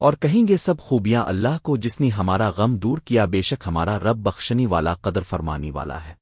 اور کہیں گے سب خوبیاں اللہ کو جس نے ہمارا غم دور کیا، بے شک ہمارا رب بخشنی والا، قدر فرمانی والا ہے۔